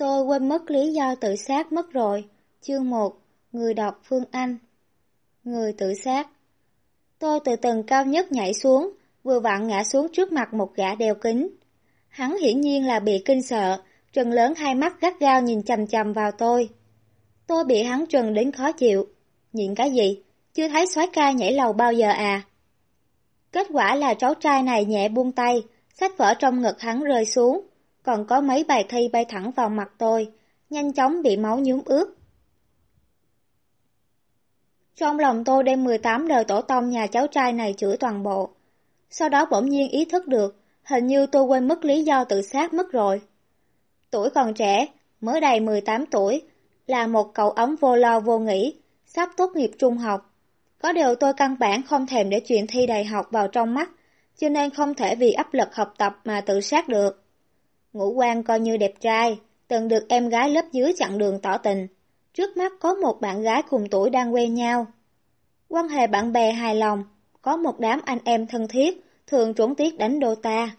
Tôi quên mất lý do tự sát mất rồi. Chương 1 Người đọc Phương Anh Người tự sát Tôi từ tầng cao nhất nhảy xuống, vừa vặn ngã xuống trước mặt một gã đeo kính. Hắn hiển nhiên là bị kinh sợ, trừng lớn hai mắt gắt gao nhìn chầm chầm vào tôi. Tôi bị hắn trừng đến khó chịu. nhìn cái gì? Chưa thấy soái ca nhảy lầu bao giờ à? Kết quả là cháu trai này nhẹ buông tay, sách vở trong ngực hắn rơi xuống, còn có mấy bài thi bay thẳng vào mặt tôi, nhanh chóng bị máu nhuốm ướt. Trong lòng tôi đem 18 đời tổ tông nhà cháu trai này chửi toàn bộ. Sau đó bỗng nhiên ý thức được, hình như tôi quên mất lý do tự sát mất rồi. Tuổi còn trẻ, mới đầy 18 tuổi, là một cậu ấm vô lo vô nghĩ, sắp tốt nghiệp trung học. Có điều tôi căn bản không thèm để chuyện thi đại học vào trong mắt, cho nên không thể vì áp lực học tập mà tự sát được. Ngũ quan coi như đẹp trai, từng được em gái lớp dưới chặn đường tỏ tình. Trước mắt có một bạn gái cùng tuổi đang quen nhau. Quan hệ bạn bè hài lòng, có một đám anh em thân thiết, thường trốn tiết đánh Dota.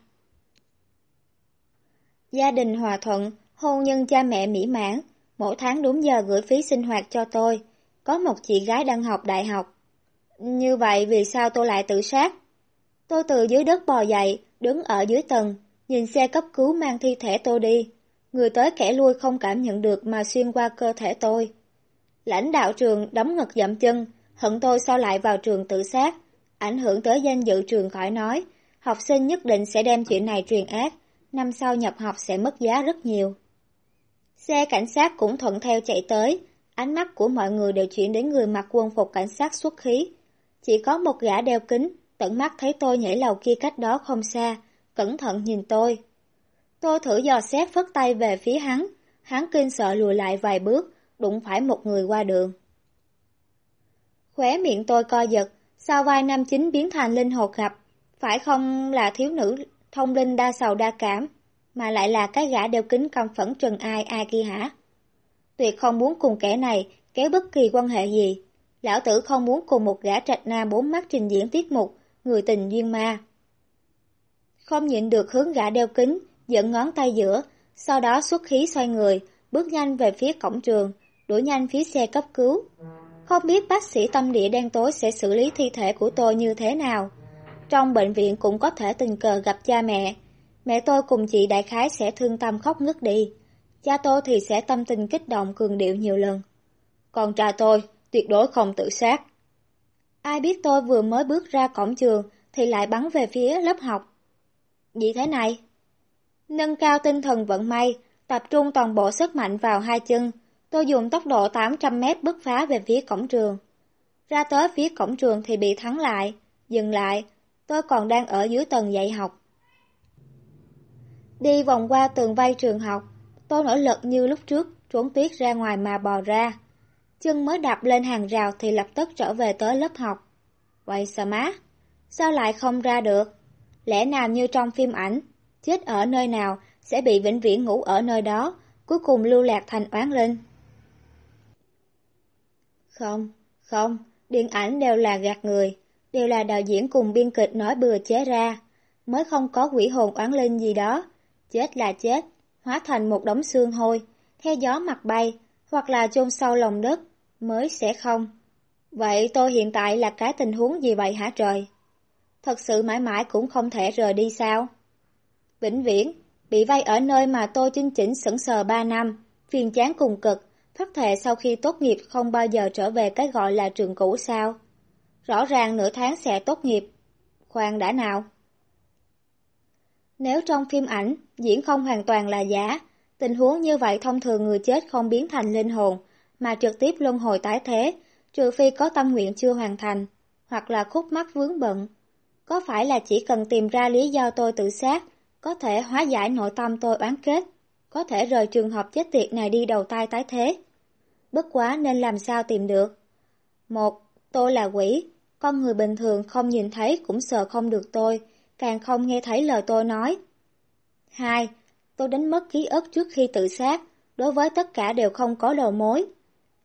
Gia đình hòa thuận, hôn nhân cha mẹ mỹ mãn, mỗi tháng đúng giờ gửi phí sinh hoạt cho tôi. Có một chị gái đang học đại học. Như vậy vì sao tôi lại tự sát? Tôi từ dưới đất bò dậy, đứng ở dưới tầng, nhìn xe cấp cứu mang thi thể tôi đi. Người tới kẻ lui không cảm nhận được mà xuyên qua cơ thể tôi. Lãnh đạo trường đóng ngực dậm chân, hận tôi sao lại vào trường tự sát, ảnh hưởng tới danh dự trường khỏi nói, học sinh nhất định sẽ đem chuyện này truyền ác, năm sau nhập học sẽ mất giá rất nhiều. Xe cảnh sát cũng thuận theo chạy tới, ánh mắt của mọi người đều chuyển đến người mặc quân phục cảnh sát xuất khí. Chỉ có một gã đeo kính, tận mắt thấy tôi nhảy lầu kia cách đó không xa, cẩn thận nhìn tôi. Tôi thử dò xét phất tay về phía hắn, hắn kinh sợ lùi lại vài bước, đụng phải một người qua đường. Khóe miệng tôi co giật, sao vai nam chính biến thành linh hồn gặp, phải không là thiếu nữ thông linh đa sầu đa cảm, mà lại là cái gã đeo kính căm phẫn trần ai ai kia hả? Tuyệt không muốn cùng kẻ này kéo bất kỳ quan hệ gì. Lão tử không muốn cùng một gã trạch nam bốn mắt trình diễn tiết mục, người tình duyên ma. Không nhịn được hướng gã đeo kính, dẫn ngón tay giữa, sau đó xuất khí xoay người, bước nhanh về phía cổng trường, đuổi nhanh phía xe cấp cứu. Không biết bác sĩ tâm địa đen tối sẽ xử lý thi thể của tôi như thế nào. Trong bệnh viện cũng có thể tình cờ gặp cha mẹ. Mẹ tôi cùng chị đại khái sẽ thương tâm khóc ngất đi. Cha tôi thì sẽ tâm tình kích động cường điệu nhiều lần. Còn cha tôi, tuyệt đối không tự sát. Ai biết tôi vừa mới bước ra cổng trường thì lại bắn về phía lớp học. Gì thế này? Nâng cao tinh thần vận may, tập trung toàn bộ sức mạnh vào hai chân, tôi dùng tốc độ 800 mét bứt phá về phía cổng trường. Ra tới phía cổng trường thì bị thắng lại, dừng lại, tôi còn đang ở dưới tầng dạy học. Đi vòng qua tường vây trường học, tôi nỗ lực như lúc trước, trốn tuyết ra ngoài mà bò ra. Chân mới đạp lên hàng rào thì lập tức trở về tới lớp học. quay sao má? Sao lại không ra được? Lẽ nào như trong phim ảnh, chết ở nơi nào sẽ bị vĩnh viễn ngủ ở nơi đó, cuối cùng lưu lạc thành oán linh. Không, không, điện ảnh đều là gạt người, đều là đạo diễn cùng biên kịch nói bừa chế ra, mới không có quỷ hồn oán linh gì đó. Chết là chết, hóa thành một đống xương hôi, theo gió mặt bay, hoặc là chôn sâu lòng đất, mới sẽ không. Vậy tôi hiện tại là cái tình huống gì vậy hả trời? Thật sự mãi mãi cũng không thể rời đi sao? Vĩnh viễn, bị vay ở nơi mà tôi chinh chỉnh sững sờ 3 năm, phiền chán cùng cực, phát thệ sau khi tốt nghiệp không bao giờ trở về cái gọi là trường cũ sao? Rõ ràng nửa tháng sẽ tốt nghiệp. Khoan đã nào? Nếu trong phim ảnh, diễn không hoàn toàn là giả, tình huống như vậy thông thường người chết không biến thành linh hồn, mà trực tiếp luân hồi tái thế, trừ phi có tâm nguyện chưa hoàn thành, hoặc là khúc mắc vướng bận. Có phải là chỉ cần tìm ra lý do tôi tự sát, có thể hóa giải nội tâm tôi oán kết, có thể rời trường hợp chết tiệt này đi đầu tay tái thế? Bất quá nên làm sao tìm được? Một, tôi là quỷ, con người bình thường không nhìn thấy cũng sợ không được tôi, càng không nghe thấy lời tôi nói. Hai, tôi đánh mất ký ức trước khi tự sát, đối với tất cả đều không có đầu mối.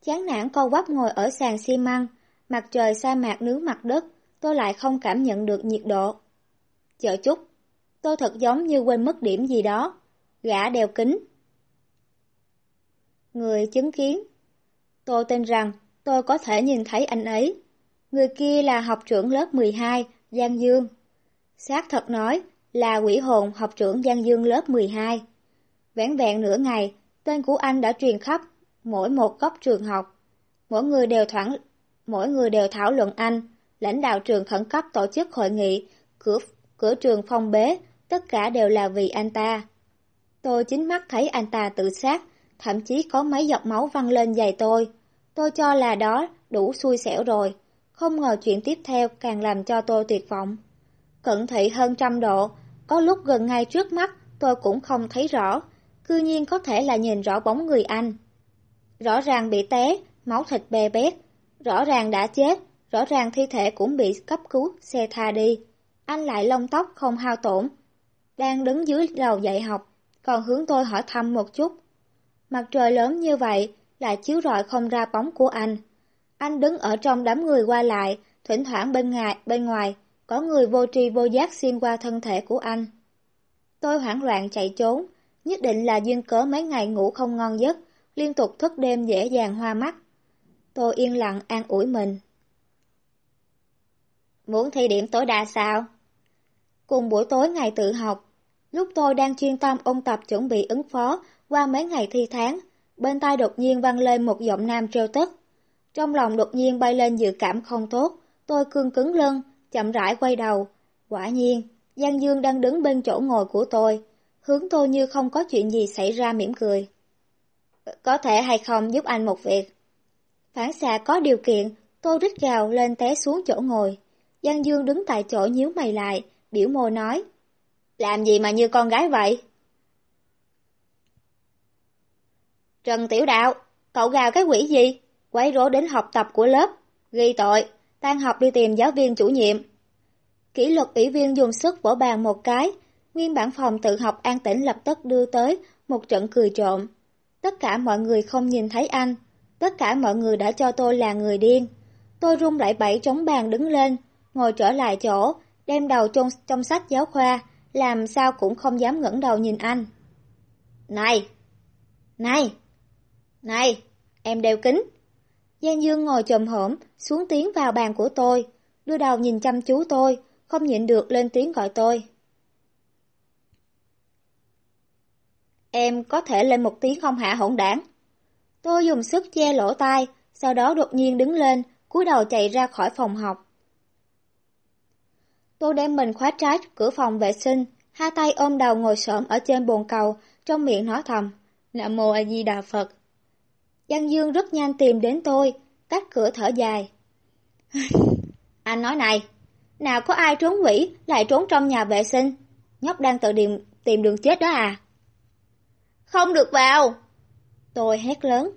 Chán nản co quắp ngồi ở sàn xi măng, mặt trời sa mạc nướng mặt đất, tôi lại không cảm nhận được nhiệt độ. Chờ chút, tôi thật giống như quên mất điểm gì đó. Gã đeo kính. Người chứng kiến. Tôi tin rằng tôi có thể nhìn thấy anh ấy. Người kia là học trưởng lớp 12, Giang Dương. Xác thật nói là quỷ hồn học trưởng Giang Dương lớp 12. Vẹn vẹn nửa ngày, tên của anh đã truyền khắp mỗi một góc trường học. Mỗi người đều thoảng, mỗi người đều thảo luận anh, lãnh đạo trường khẩn cấp tổ chức hội nghị, cửa, cửa trường phong bế, tất cả đều là vì anh ta. Tôi chính mắt thấy anh ta tự sát, thậm chí có mấy giọt máu văng lên giày tôi. Tôi cho là đó đủ xui xẻo rồi, không ngờ chuyện tiếp theo càng làm cho tôi tuyệt vọng. Cận thị hơn trăm độ, có lúc gần ngay trước mắt tôi cũng không thấy rõ, cư nhiên có thể là nhìn rõ bóng người anh. Rõ ràng bị té, máu thịt bè bét, rõ ràng đã chết, rõ ràng thi thể cũng bị cấp cứu, xe tha đi. Anh lại lông tóc không hao tổn, đang đứng dưới đầu dạy học, còn hướng tôi hỏi thăm một chút. Mặt trời lớn như vậy, lại chiếu rọi không ra bóng của anh. Anh đứng ở trong đám người qua lại, thỉnh thoảng bên ngoài, bên ngoài, có người vô tri vô giác xuyên qua thân thể của anh. Tôi hoảng loạn chạy trốn, nhất định là duyên cớ mấy ngày ngủ không ngon giấc, liên tục thức đêm dễ dàng hoa mắt. Tôi yên lặng an ủi mình. Muốn thi điểm tối đa sao? Cùng buổi tối ngày tự học, lúc tôi đang chuyên tâm ôn tập chuẩn bị ứng phó qua mấy ngày thi tháng, bên tai đột nhiên vang lên một giọng nam trêu tức. Trong lòng đột nhiên bay lên dự cảm không tốt, tôi cương cứng lưng, chậm rãi quay đầu. Quả nhiên, Giang Dương đang đứng bên chỗ ngồi của tôi, hướng tôi như không có chuyện gì xảy ra mỉm cười. Có thể hay không giúp anh một việc? Phản xạ có điều kiện, tôi rít gào lên té xuống chỗ ngồi. Giang Dương đứng tại chỗ nhíu mày lại, biểu môi nói. Làm gì mà như con gái vậy? Trần Tiểu Đạo, cậu gào cái quỷ gì? Quấy rối đến học tập của lớp, ghi tội, tan học đi tìm giáo viên chủ nhiệm. Kỷ luật ủy viên dùng sức vỗ bàn một cái, nguyên bản phòng tự học an tĩnh lập tức đưa tới một trận cười trộm. Tất cả mọi người không nhìn thấy anh, tất cả mọi người đã cho tôi là người điên. Tôi rung lại bẫy chống bàn đứng lên, ngồi trở lại chỗ, đem đầu trong, trong sách giáo khoa, làm sao cũng không dám ngẩng đầu nhìn anh. Này! Này! Này! Em đeo kính! Giang Dương ngồi trồm hổm, xuống tiếng vào bàn của tôi, đưa đầu nhìn chăm chú tôi, không nhịn được lên tiếng gọi tôi. Em có thể lên một tiếng không hạ hỗn đảng. Tôi dùng sức che lỗ tai, sau đó đột nhiên đứng lên, cúi đầu chạy ra khỏi phòng học. Tôi đem mình khóa trái cửa phòng vệ sinh, hai tay ôm đầu ngồi xổm ở trên bồn cầu, trong miệng nói thầm, Nam Mô A Di Đà Phật. Giang Dương rất nhanh tìm đến tôi, cách cửa thở dài. Anh nói này, nào có ai trốn quỷ lại trốn trong nhà vệ sinh, nhóc đang tự tìm, tìm đường chết đó à? Không được vào! Tôi hét lớn,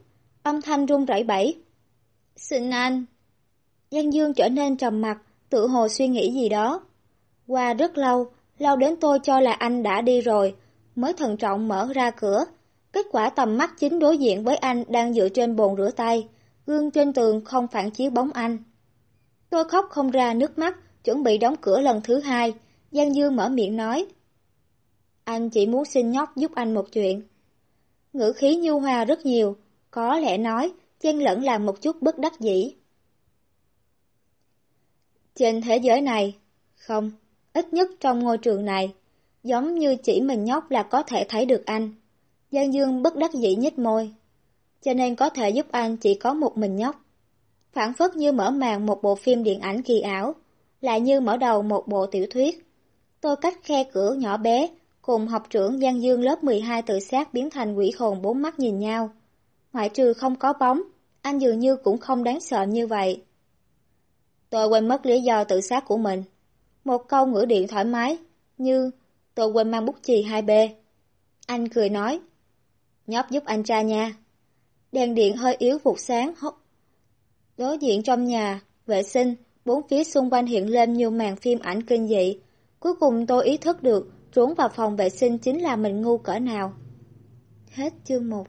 âm thanh run rẩy bẩy. Xin anh! Giang Dương trở nên trầm mặt, tự hồ suy nghĩ gì đó. Qua rất lâu, lâu đến tôi cho là anh đã đi rồi, mới thận trọng mở ra cửa. Kết quả tầm mắt chính đối diện với anh đang dựa trên bồn rửa tay, gương trên tường không phản chiếu bóng anh. Tôi khóc không ra nước mắt, chuẩn bị đóng cửa lần thứ hai, Giang Dương mở miệng nói. Anh chỉ muốn xin nhóc giúp anh một chuyện. Ngữ khí nhu hòa rất nhiều, có lẽ nói, chen lẫn làm một chút bất đắc dĩ. Trên thế giới này, không, ít nhất trong ngôi trường này, giống như chỉ mình nhóc là có thể thấy được anh. Giang Dương bất đắc dĩ nhếch môi. Cho nên có thể giúp anh chỉ có một mình nhóc. Phản phất như mở màn một bộ phim điện ảnh kỳ ảo, lại như mở đầu một bộ tiểu thuyết. Tôi cách khe cửa nhỏ bé, cùng học trưởng Giang Dương lớp 12 tự sát biến thành quỷ hồn bốn mắt nhìn nhau. Ngoại trừ không có bóng, anh dường như cũng không đáng sợ như vậy. Tôi quên mất lý do tự sát của mình. Một câu ngữ điện thoải mái, như tôi quên mang bút chì 2B. Anh cười nói, nhóc giúp anh cha nha. Đèn điện hơi yếu vụt sáng hốc. Đối diện trong nhà, vệ sinh, bốn phía xung quanh hiện lên nhiều màn phim ảnh kinh dị. Cuối cùng tôi ý thức được trốn vào phòng vệ sinh chính là mình ngu cỡ nào. Hết chương 1